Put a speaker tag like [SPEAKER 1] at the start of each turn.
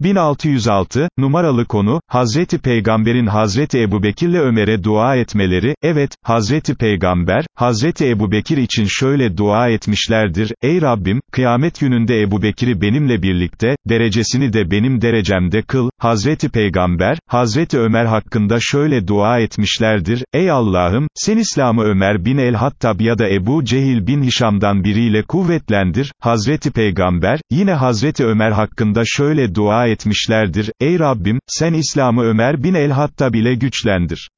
[SPEAKER 1] 1606, numaralı konu, Hazreti Peygamber'in Hazreti Ebubekir'le Ömer'e dua etmeleri, evet, Hazreti Peygamber, Hazreti Ebubekir için şöyle dua etmişlerdir, ey Rabbim, kıyamet gününde Ebubekir'i benimle birlikte, derecesini de benim derecemde kıl, Hazreti Peygamber, Hazreti Ömer hakkında şöyle dua etmişlerdir, ey Allah'ım, sen İslam'ı Ömer bin el-Hattab ya da Ebu Cehil bin Hişam'dan biriyle kuvvetlendir, Hazreti Peygamber, yine Hazreti Ömer hakkında şöyle dua etmişlerdir, ey Rabbim, sen İslam'ı Ömer bin el-Hattab ile güçlendir.